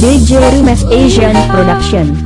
DJ Rimes Asian Production.